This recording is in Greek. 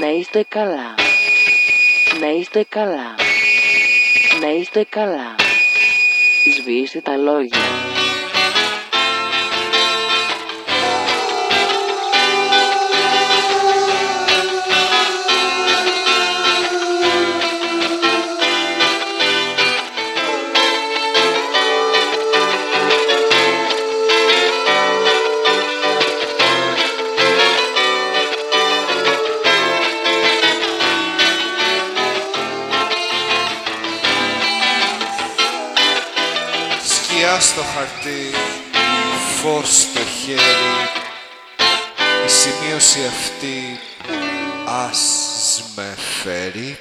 Να είστε καλά. Να είστε καλά. Να είστε καλά. Σβήστε τα λόγια. Σκιά στο χαρτί, φως στο χέρι. Η σημείωση αυτή ας με φέρει